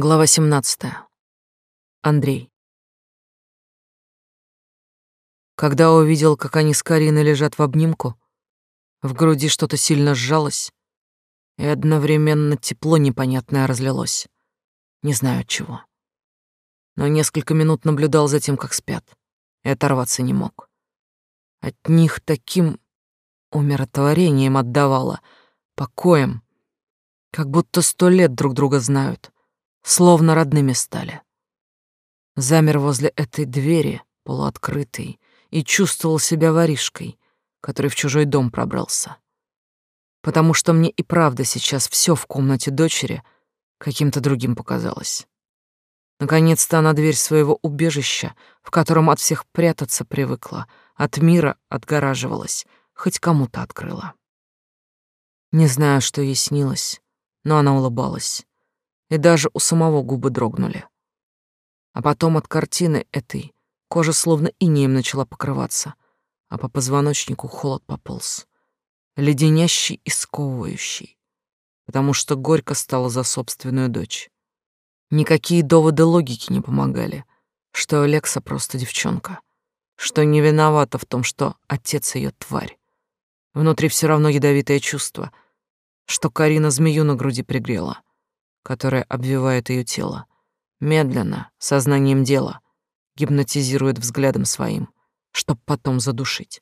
Глава 17. Андрей. Когда увидел, как они с Кариной лежат в обнимку, в груди что-то сильно сжалось, и одновременно тепло непонятное разлилось. Не знаю от чего. Но несколько минут наблюдал за тем, как спят, и оторваться не мог. От них таким умиротворением отдавало, покоем, как будто сто лет друг друга знают — словно родными стали. Замер возле этой двери, полуоткрытой, и чувствовал себя воришкой, который в чужой дом пробрался. Потому что мне и правда сейчас все в комнате дочери каким-то другим показалось. Наконец-то она дверь своего убежища, в котором от всех прятаться привыкла, от мира отгораживалась, хоть кому-то открыла. Не знаю, что ей снилось, но она улыбалась и даже у самого губы дрогнули. А потом от картины этой кожа словно инеем начала покрываться, а по позвоночнику холод пополз, леденящий и сковывающий, потому что горько стало за собственную дочь. Никакие доводы логики не помогали, что Алекса просто девчонка, что не виновата в том, что отец ее тварь. Внутри все равно ядовитое чувство, что Карина змею на груди пригрела — которая обвивает ее тело. Медленно, сознанием дела, гипнотизирует взглядом своим, чтоб потом задушить.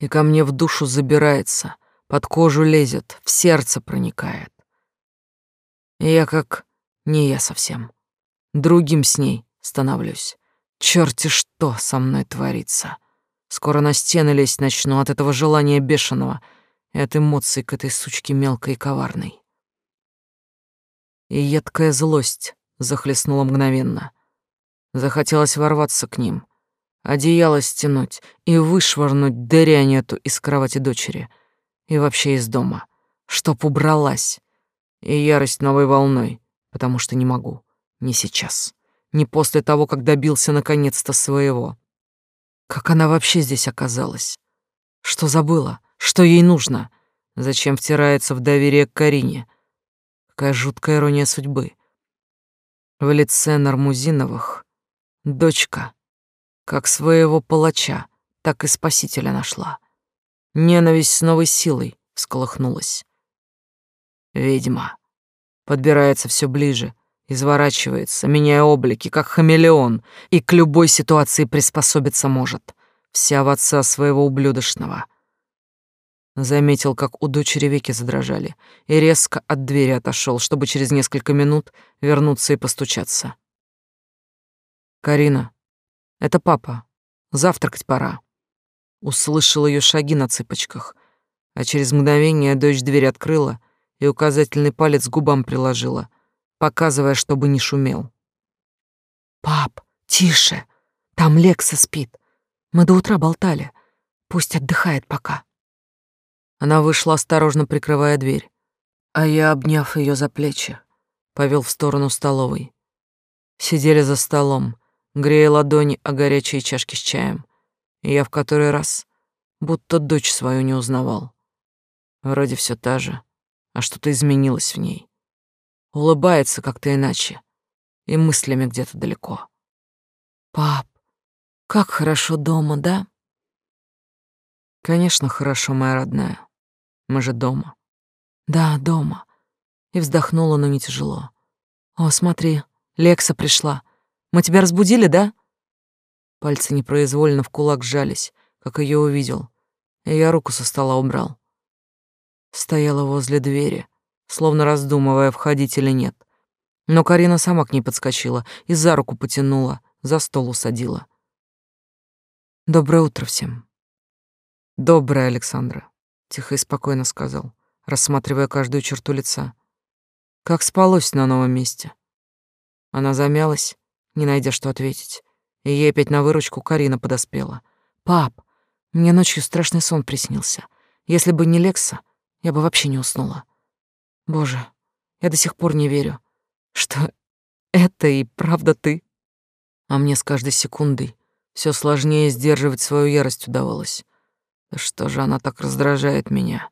И ко мне в душу забирается, под кожу лезет, в сердце проникает. И я как не я совсем. Другим с ней становлюсь. Чёрти что со мной творится. Скоро на стены лезть начну от этого желания бешеного и от эмоций к этой сучке мелкой и коварной и едкая злость захлестнула мгновенно. Захотелось ворваться к ним, одеяло стянуть и вышвырнуть дрянь эту из кровати дочери и вообще из дома, чтоб убралась. И ярость новой волной, потому что не могу, не сейчас, не после того, как добился наконец-то своего. Как она вообще здесь оказалась? Что забыла? Что ей нужно? Зачем втирается в доверие к Карине? Какая жуткая ирония судьбы. В лице Нармузиновых дочка, как своего палача, так и спасителя нашла. Ненависть с новой силой всколыхнулась. Ведьма подбирается все ближе, изворачивается, меняя облики, как хамелеон, и к любой ситуации приспособиться может. Вся в отца своего ублюдочного — Заметил, как у дочери веки задрожали, и резко от двери отошел, чтобы через несколько минут вернуться и постучаться. «Карина, это папа. Завтракать пора». Услышал ее шаги на цыпочках, а через мгновение дочь дверь открыла и указательный палец губам приложила, показывая, чтобы не шумел. «Пап, тише! Там Лекса спит. Мы до утра болтали. Пусть отдыхает пока». Она вышла, осторожно прикрывая дверь, а я, обняв ее за плечи, повел в сторону столовой. Сидели за столом, грея ладони о горячие чашки с чаем, и я в который раз будто дочь свою не узнавал. Вроде все та же, а что-то изменилось в ней. Улыбается как-то иначе, и мыслями где-то далеко. «Пап, как хорошо дома, да?» «Конечно, хорошо, моя родная. Мы же дома. Да, дома. И вздохнула, но не тяжело. О, смотри, Лекса пришла. Мы тебя разбудили, да? Пальцы непроизвольно в кулак сжались, как ее увидел. И я руку со стола убрал. Стояла возле двери, словно раздумывая, входить или нет. Но Карина сама к ней подскочила и за руку потянула, за стол усадила. Доброе утро всем. Доброе, Александра тихо и спокойно сказал, рассматривая каждую черту лица. Как спалось на новом месте. Она замялась, не найдя что ответить, и ей опять на выручку Карина подоспела. Пап, мне ночью страшный сон приснился. Если бы не Лекса, я бы вообще не уснула. Боже, я до сих пор не верю, что это и правда ты. А мне с каждой секундой все сложнее сдерживать свою ярость удавалось. Что же она так раздражает меня?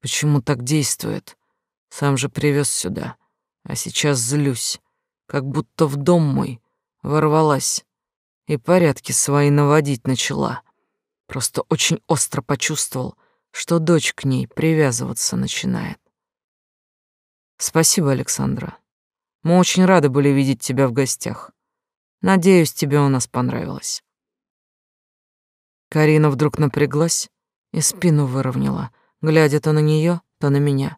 Почему так действует? Сам же привез сюда, а сейчас злюсь. как будто в дом мой ворвалась и порядки свои наводить начала. Просто очень остро почувствовал, что дочь к ней привязываться начинает. Спасибо, Александра. Мы очень рады были видеть тебя в гостях. Надеюсь, тебе у нас понравилось. Карина вдруг напряглась и спину выровняла, глядя то на нее, то на меня.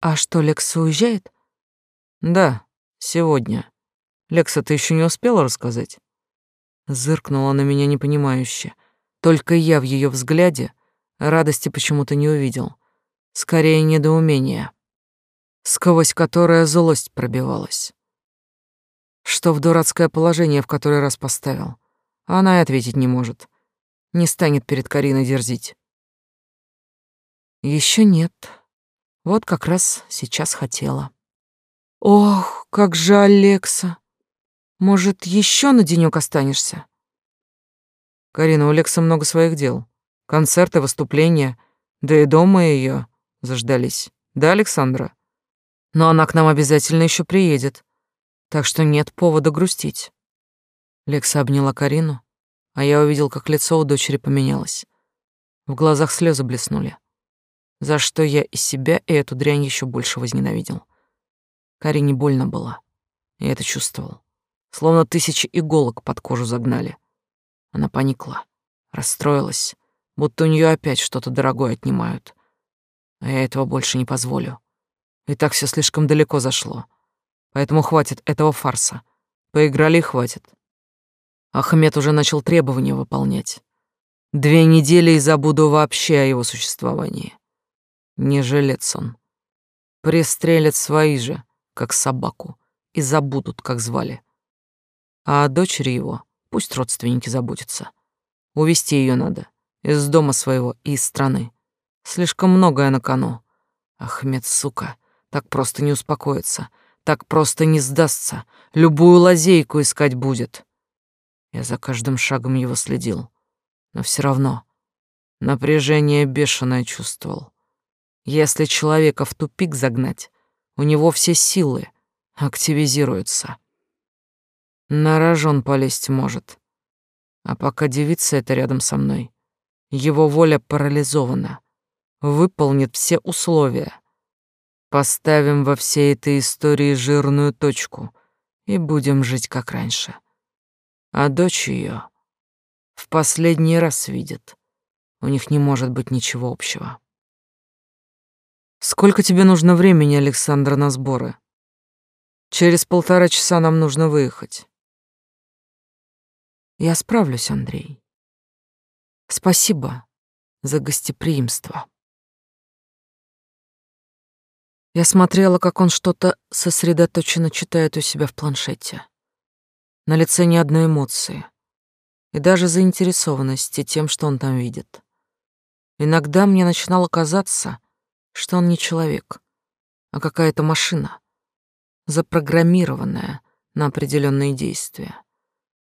А что, Лекса уезжает? Да, сегодня. Лекса, ты еще не успела рассказать? Зыркнула на меня непонимающе. Только я в ее взгляде радости почему-то не увидел. Скорее, недоумение, сквозь которое злость пробивалась. Что в дурацкое положение в который раз поставил. Она и ответить не может. Не станет перед Кариной дерзить. Еще нет. Вот как раз сейчас хотела. Ох, как жаль, Лекса. Может, еще на денек останешься? Карина, у Лекса много своих дел. Концерты, выступления, да и дома ее заждались. Да, Александра? Но она к нам обязательно еще приедет. Так что нет повода грустить. Лекса обняла Карину, а я увидел, как лицо у дочери поменялось. В глазах слезы блеснули. За что я и себя, и эту дрянь еще больше возненавидел. Карине больно было. Я это чувствовал. Словно тысячи иголок под кожу загнали. Она поникла, расстроилась, будто у нее опять что-то дорогое отнимают. А я этого больше не позволю. И так все слишком далеко зашло. Поэтому хватит этого фарса. Поиграли и хватит. Ахмед уже начал требования выполнять. Две недели и забуду вообще о его существовании. Не жилец он. Пристрелят свои же, как собаку, и забудут, как звали. А о дочери его пусть родственники заботятся. Увести ее надо из дома своего и из страны. Слишком многое на кону. Ахмед, сука, так просто не успокоится, так просто не сдастся, любую лазейку искать будет. Я за каждым шагом его следил, но все равно напряжение бешеное чувствовал. Если человека в тупик загнать, у него все силы активизируются. На рожон полезть может. А пока девица эта рядом со мной, его воля парализована. Выполнит все условия. Поставим во всей этой истории жирную точку и будем жить как раньше. А дочь ее в последний раз видит. У них не может быть ничего общего. Сколько тебе нужно времени, Александра, на сборы? Через полтора часа нам нужно выехать. Я справлюсь, Андрей. Спасибо за гостеприимство. Я смотрела, как он что-то сосредоточенно читает у себя в планшете. На лице ни одной эмоции. И даже заинтересованности тем, что он там видит. Иногда мне начинало казаться, что он не человек, а какая-то машина, запрограммированная на определенные действия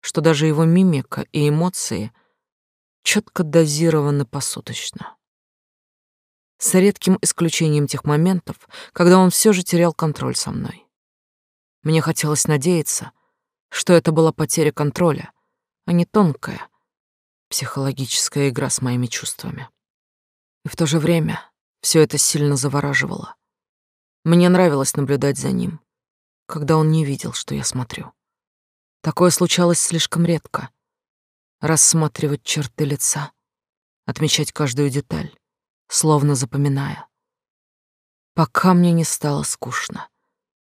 что даже его мимика и эмоции четко дозированы посуточно. С редким исключением тех моментов, когда он все же терял контроль со мной. Мне хотелось надеяться, что это была потеря контроля, а не тонкая психологическая игра с моими чувствами. И в то же время все это сильно завораживало. Мне нравилось наблюдать за ним, когда он не видел, что я смотрю. Такое случалось слишком редко. Рассматривать черты лица, отмечать каждую деталь, словно запоминая. Пока мне не стало скучно,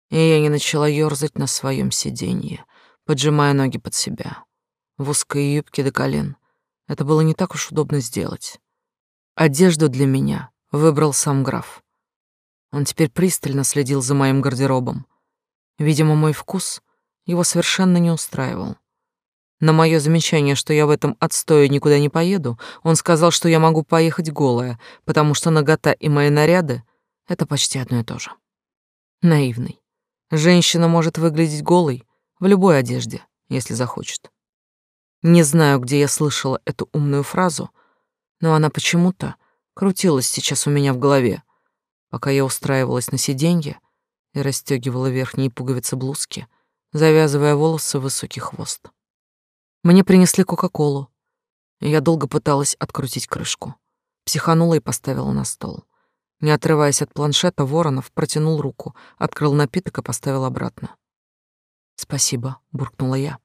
и я не начала ёрзать на своем сиденье, поджимая ноги под себя. В узкой юбке до колен это было не так уж удобно сделать. Одежду для меня выбрал сам граф. Он теперь пристально следил за моим гардеробом. Видимо, мой вкус его совершенно не устраивал. На мое замечание, что я в этом отстое никуда не поеду, он сказал, что я могу поехать голая, потому что нагота и мои наряды — это почти одно и то же. Наивный. Женщина может выглядеть голой в любой одежде, если захочет. Не знаю, где я слышала эту умную фразу, но она почему-то крутилась сейчас у меня в голове, пока я устраивалась на сиденье и расстегивала верхние пуговицы блузки — завязывая волосы в высокий хвост. Мне принесли Кока-Колу. Я долго пыталась открутить крышку. Психанула и поставила на стол. Не отрываясь от планшета, Воронов протянул руку, открыл напиток и поставил обратно. «Спасибо», — буркнула я.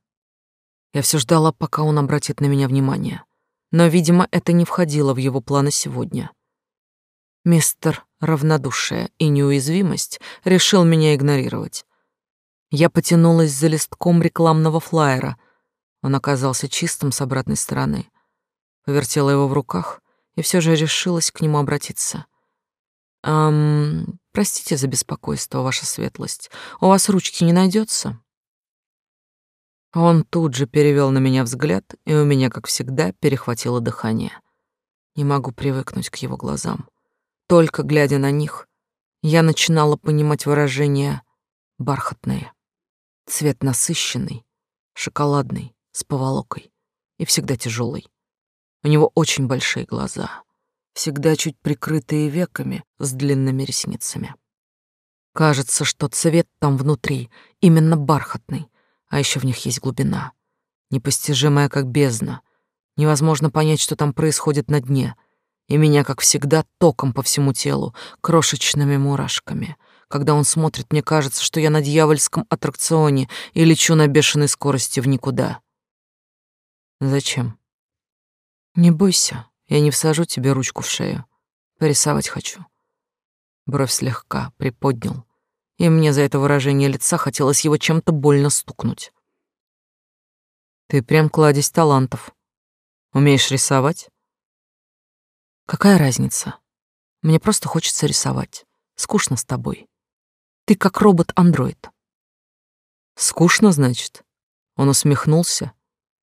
Я все ждала, пока он обратит на меня внимание. Но, видимо, это не входило в его планы сегодня. Мистер равнодушие и неуязвимость решил меня игнорировать. Я потянулась за листком рекламного флаера. Он оказался чистым с обратной стороны. Повертела его в руках и все же решилась к нему обратиться. «Эм, простите за беспокойство, ваша светлость. У вас ручки не найдется? Он тут же перевел на меня взгляд, и у меня, как всегда, перехватило дыхание. Не могу привыкнуть к его глазам. Только глядя на них, я начинала понимать выражение бархатное. Цвет насыщенный, шоколадный, с поволокой и всегда тяжелый. У него очень большие глаза, всегда чуть прикрытые веками с длинными ресницами. Кажется, что цвет там внутри именно бархатный, а еще в них есть глубина, непостижимая как бездна. Невозможно понять, что там происходит на дне. И меня, как всегда, током по всему телу, крошечными мурашками. Когда он смотрит, мне кажется, что я на дьявольском аттракционе и лечу на бешеной скорости в никуда. Зачем? Не бойся, я не всажу тебе ручку в шею. Порисовать хочу. Бровь слегка приподнял, и мне за это выражение лица хотелось его чем-то больно стукнуть. Ты прям кладезь талантов. Умеешь рисовать? Какая разница? Мне просто хочется рисовать. Скучно с тобой. Ты как робот-андроид. Скучно, значит? Он усмехнулся,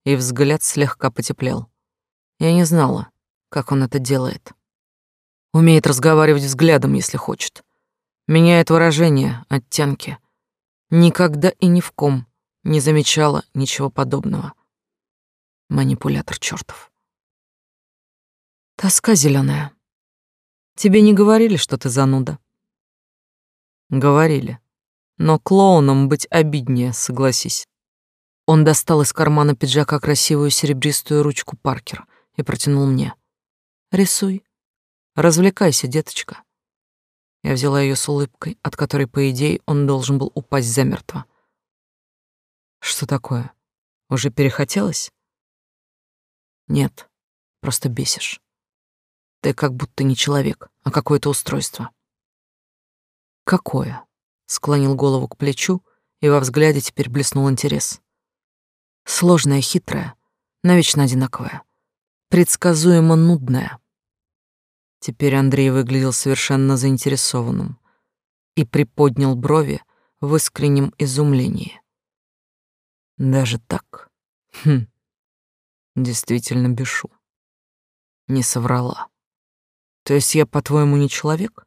и взгляд слегка потеплел. Я не знала, как он это делает. Умеет разговаривать взглядом, если хочет. Меняет выражение, оттенки. Никогда и ни в ком не замечала ничего подобного. Манипулятор чертов. Тоска зеленая. Тебе не говорили, что ты зануда? Говорили. Но клоуном быть обиднее, согласись. Он достал из кармана пиджака красивую серебристую ручку Паркер и протянул мне. Рисуй. Развлекайся, деточка. Я взяла ее с улыбкой, от которой, по идее, он должен был упасть замертво. Что такое? Уже перехотелось? Нет, просто бесишь. Ты как будто не человек, а какое-то устройство. Какое? Склонил голову к плечу, и во взгляде теперь блеснул интерес. Сложное, хитрое, навечно одинаковое, предсказуемо нудное. Теперь Андрей выглядел совершенно заинтересованным и приподнял брови в искреннем изумлении. Даже так? Хм. Действительно бешу. Не соврала. То есть я, по-твоему, не человек?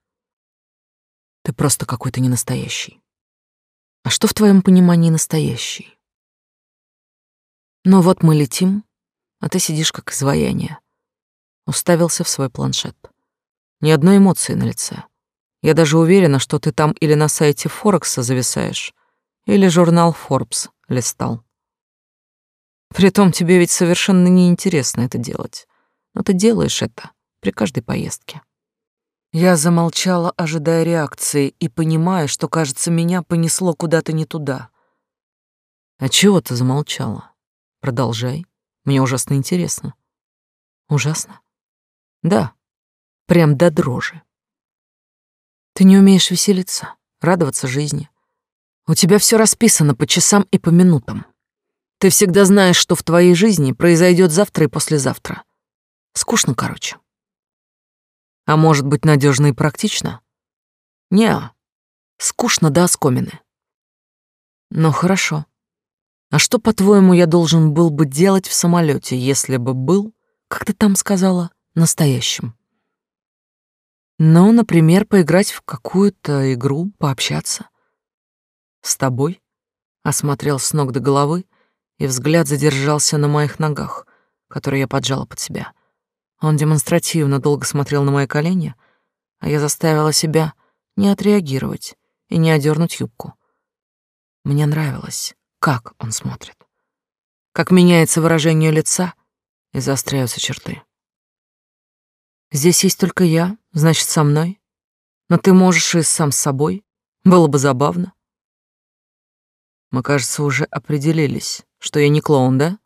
Ты просто какой-то ненастоящий. А что в твоем понимании настоящий? Ну вот мы летим, а ты сидишь как изваяние. Уставился в свой планшет. Ни одной эмоции на лице. Я даже уверена, что ты там или на сайте Форекса зависаешь, или журнал Forbes листал. Притом тебе ведь совершенно неинтересно это делать. Но ты делаешь это при каждой поездке. Я замолчала, ожидая реакции, и понимая, что, кажется, меня понесло куда-то не туда. А чего ты замолчала? Продолжай. Мне ужасно интересно. Ужасно? Да, Прям до дрожи. Ты не умеешь веселиться, радоваться жизни. У тебя все расписано по часам и по минутам. Ты всегда знаешь, что в твоей жизни произойдет завтра и послезавтра. Скучно, короче. А может быть, надежно и практично? Не, скучно до оскомины. Ну хорошо. А что, по-твоему, я должен был бы делать в самолете, если бы был, как ты там сказала, настоящим? Ну, например, поиграть в какую-то игру, пообщаться. С тобой? Осмотрел с ног до головы, и взгляд задержался на моих ногах, которые я поджала под себя. Он демонстративно долго смотрел на мои колени, а я заставила себя не отреагировать и не одернуть юбку. Мне нравилось, как он смотрит. Как меняется выражение лица и заостряются черты. Здесь есть только я, значит, со мной. Но ты можешь и сам с собой. Было бы забавно. Мы, кажется, уже определились, что я не клоун, да?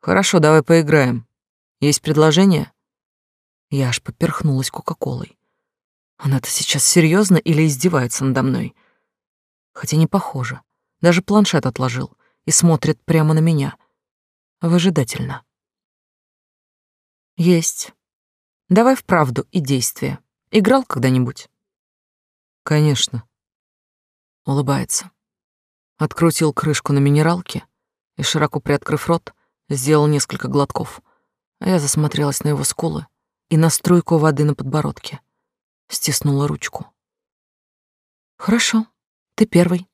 Хорошо, давай поиграем. Есть предложение? Я аж поперхнулась Кока-Колой. Она-то сейчас серьезно или издевается надо мной? Хотя не похоже. Даже планшет отложил и смотрит прямо на меня. Выжидательно. Есть. Давай вправду и действие. Играл когда-нибудь? Конечно. Улыбается. Открутил крышку на минералке и, широко приоткрыв рот, сделал несколько глотков. А я засмотрелась на его скулы и на струйку воды на подбородке. Стиснула ручку. Хорошо, ты первый.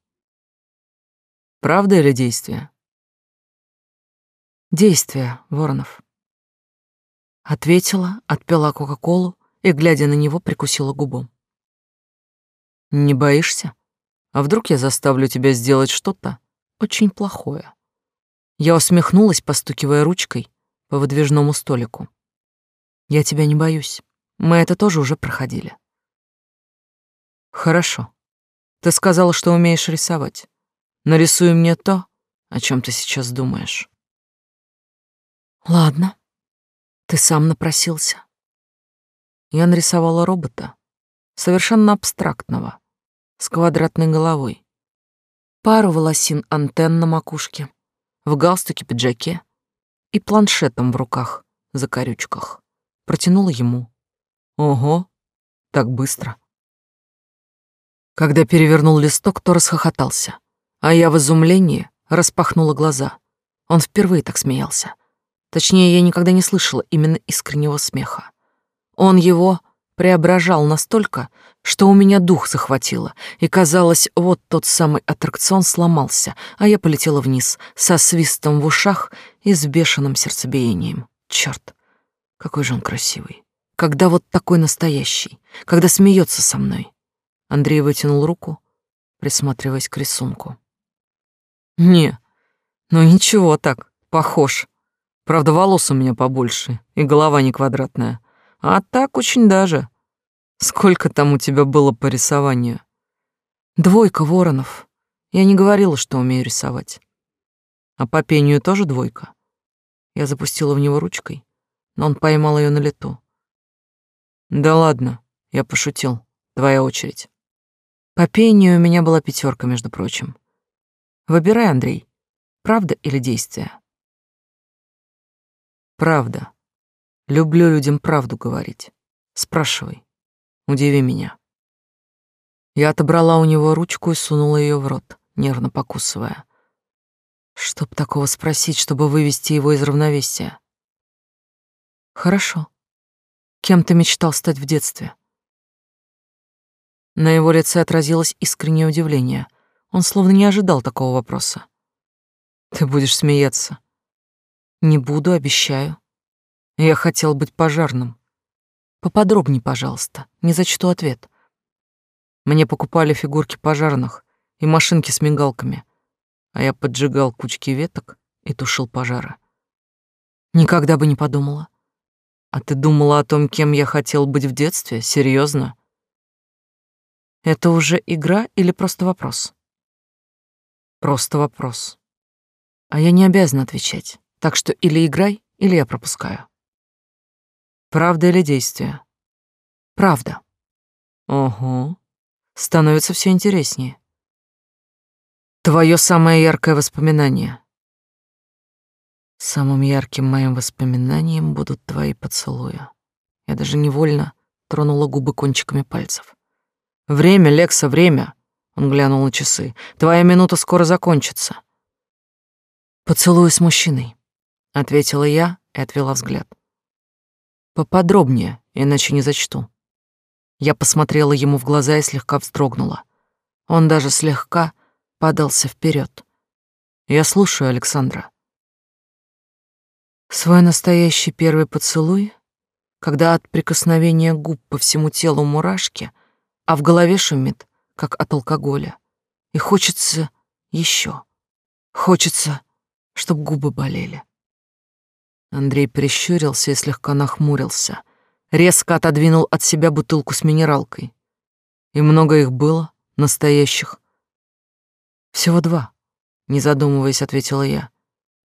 Правда или действие? Действие, Воронов. Ответила, отпила Кока-Колу и, глядя на него, прикусила губу. Не боишься? А вдруг я заставлю тебя сделать что-то очень плохое? Я усмехнулась, постукивая ручкой по выдвижному столику. Я тебя не боюсь. Мы это тоже уже проходили. Хорошо. Ты сказала, что умеешь рисовать. Нарисуй мне то, о чем ты сейчас думаешь. Ладно. Ты сам напросился. Я нарисовала робота, совершенно абстрактного, с квадратной головой. Пару волосин антенн на макушке, в галстуке-пиджаке и планшетом в руках, за корючках. Протянула ему. Ого, так быстро. Когда перевернул листок, то расхохотался, а я в изумлении распахнула глаза. Он впервые так смеялся. Точнее, я никогда не слышала именно искреннего смеха. Он его преображал настолько, что у меня дух захватило, и казалось, вот тот самый аттракцион сломался, а я полетела вниз, со свистом в ушах и с бешеным сердцебиением. Черт, какой же он красивый. Когда вот такой настоящий, когда смеется со мной. Андрей вытянул руку, присматриваясь к рисунку. Не, ну ничего так, похож. Правда, волос у меня побольше, и голова не квадратная. А так очень даже. Сколько там у тебя было по рисованию? Двойка, Воронов. Я не говорила, что умею рисовать. А по пению тоже двойка. Я запустила в него ручкой, но он поймал ее на лету. Да ладно, я пошутил. Твоя очередь. По пению у меня была пятерка, между прочим. Выбирай, Андрей, правда или действие. Правда. Люблю людям правду говорить. Спрашивай. Удиви меня. Я отобрала у него ручку и сунула ее в рот, нервно покусывая. Чтоб такого спросить, чтобы вывести его из равновесия. Хорошо. Кем ты мечтал стать в детстве? На его лице отразилось искреннее удивление. Он словно не ожидал такого вопроса. Ты будешь смеяться. Не буду, обещаю. Я хотел быть пожарным. Поподробней, пожалуйста, не зачту ответ. Мне покупали фигурки пожарных и машинки с мигалками, а я поджигал кучки веток и тушил пожары. Никогда бы не подумала. А ты думала о том, кем я хотел быть в детстве? Серьезно? Это уже игра или просто вопрос? Просто вопрос. А я не обязана отвечать. Так что или играй, или я пропускаю. Правда или действие? Правда. Ого. Становится все интереснее. Твое самое яркое воспоминание. Самым ярким моим воспоминанием будут твои поцелуи. Я даже невольно тронула губы кончиками пальцев. Время, Лекса, время. Он глянул на часы. Твоя минута скоро закончится. Поцелуй с мужчиной ответила я и отвела взгляд. Поподробнее, иначе не зачту. Я посмотрела ему в глаза и слегка вздрогнула. Он даже слегка подался вперед. Я слушаю, Александра. Свой настоящий первый поцелуй, когда от прикосновения губ по всему телу мурашки, а в голове шумит, как от алкоголя, и хочется еще, Хочется, чтоб губы болели. Андрей прищурился и слегка нахмурился, резко отодвинул от себя бутылку с минералкой. И много их было, настоящих. Всего два, не задумываясь, ответила я.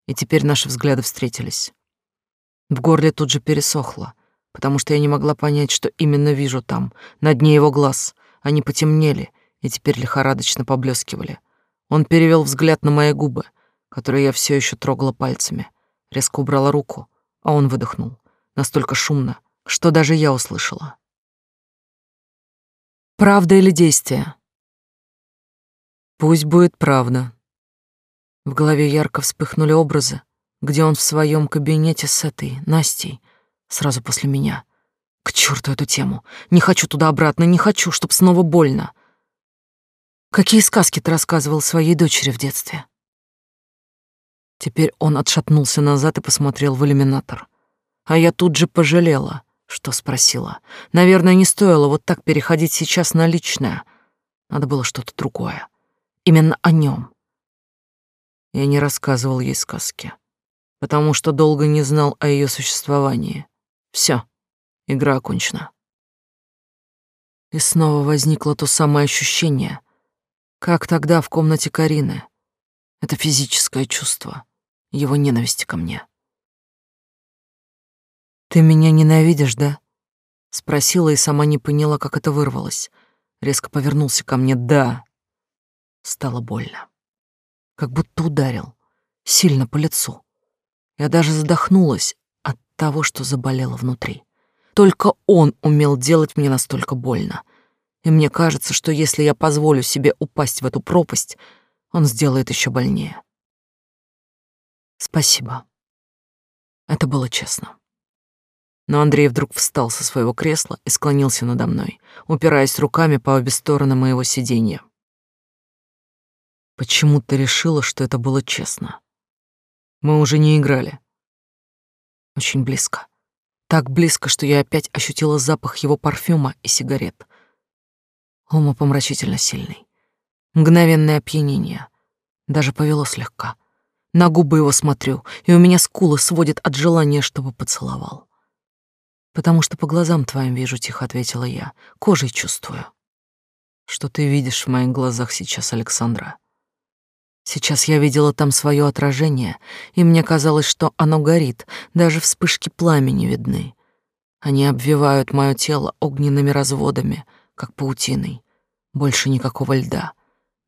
И теперь наши взгляды встретились. В горле тут же пересохло, потому что я не могла понять, что именно вижу там, на дне его глаз. Они потемнели и теперь лихорадочно поблескивали. Он перевел взгляд на мои губы, которые я все еще трогала пальцами — резко убрала руку, а он выдохнул. Настолько шумно, что даже я услышала. Правда или действие? Пусть будет правда. В голове ярко вспыхнули образы, где он в своем кабинете с этой Настей, сразу после меня. К черту эту тему. Не хочу туда обратно, не хочу, чтоб снова больно. Какие сказки ты рассказывал своей дочери в детстве? Теперь он отшатнулся назад и посмотрел в иллюминатор. А я тут же пожалела, что спросила. Наверное, не стоило вот так переходить сейчас на личное. Надо было что-то другое. Именно о нем. Я не рассказывал ей сказки, потому что долго не знал о ее существовании. Все, игра окончена. И снова возникло то самое ощущение, как тогда в комнате Карины. Это физическое чувство его ненависти ко мне. «Ты меня ненавидишь, да?» Спросила и сама не поняла, как это вырвалось. Резко повернулся ко мне «да». Стало больно. Как будто ударил. Сильно по лицу. Я даже задохнулась от того, что заболело внутри. Только он умел делать мне настолько больно. И мне кажется, что если я позволю себе упасть в эту пропасть, он сделает еще больнее. Спасибо. Это было честно. Но Андрей вдруг встал со своего кресла и склонился надо мной, упираясь руками по обе стороны моего сиденья. Почему ты решила, что это было честно? Мы уже не играли. Очень близко. Так близко, что я опять ощутила запах его парфюма и сигарет. Умопомрачительно сильный. Мгновенное опьянение. Даже повело слегка. На губы его смотрю, и у меня скулы сводят от желания, чтобы поцеловал. «Потому что по глазам твоим вижу», — тихо ответила я, — «кожей чувствую». «Что ты видишь в моих глазах сейчас, Александра?» Сейчас я видела там свое отражение, и мне казалось, что оно горит, даже вспышки пламени видны. Они обвивают мое тело огненными разводами, как паутиной. Больше никакого льда.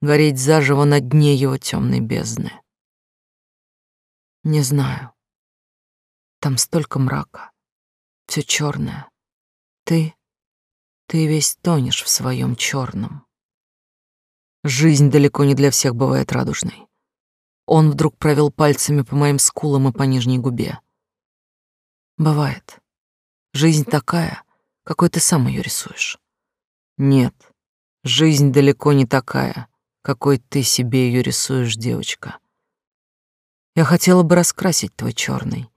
Гореть заживо на дне его темной бездны. Не знаю. Там столько мрака. Все черное. Ты, ты весь тонешь в своем черном. Жизнь далеко не для всех бывает радужной. Он вдруг провел пальцами по моим скулам и по нижней губе. Бывает. Жизнь такая, какой ты сам ее рисуешь. Нет, жизнь далеко не такая, какой ты себе ее рисуешь, девочка. Я хотела бы раскрасить твой черный,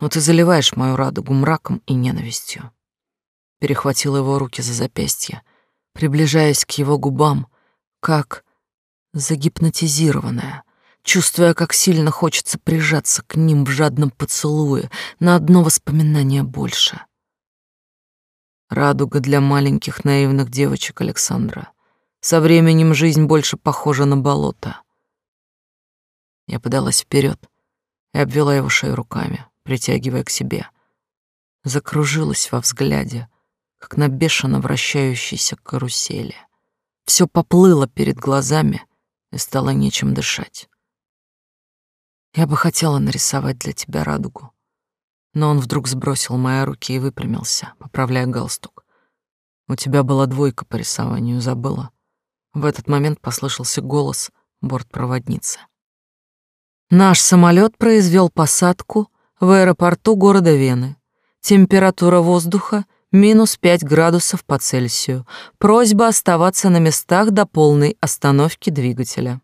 но ты заливаешь мою радугу мраком и ненавистью. Перехватила его руки за запястье, приближаясь к его губам, как загипнотизированная, чувствуя, как сильно хочется прижаться к ним в жадном поцелуе на одно воспоминание больше. Радуга для маленьких наивных девочек Александра. Со временем жизнь больше похожа на болото. Я подалась вперед и обвела его шею руками, притягивая к себе. Закружилась во взгляде, как на бешено вращающейся карусели. Все поплыло перед глазами и стало нечем дышать. Я бы хотела нарисовать для тебя радугу, но он вдруг сбросил мои руки и выпрямился, поправляя галстук. У тебя была двойка по рисованию, забыла. В этот момент послышался голос бортпроводницы. Наш самолет произвел посадку в аэропорту города Вены. Температура воздуха минус 5 градусов по Цельсию. Просьба оставаться на местах до полной остановки двигателя.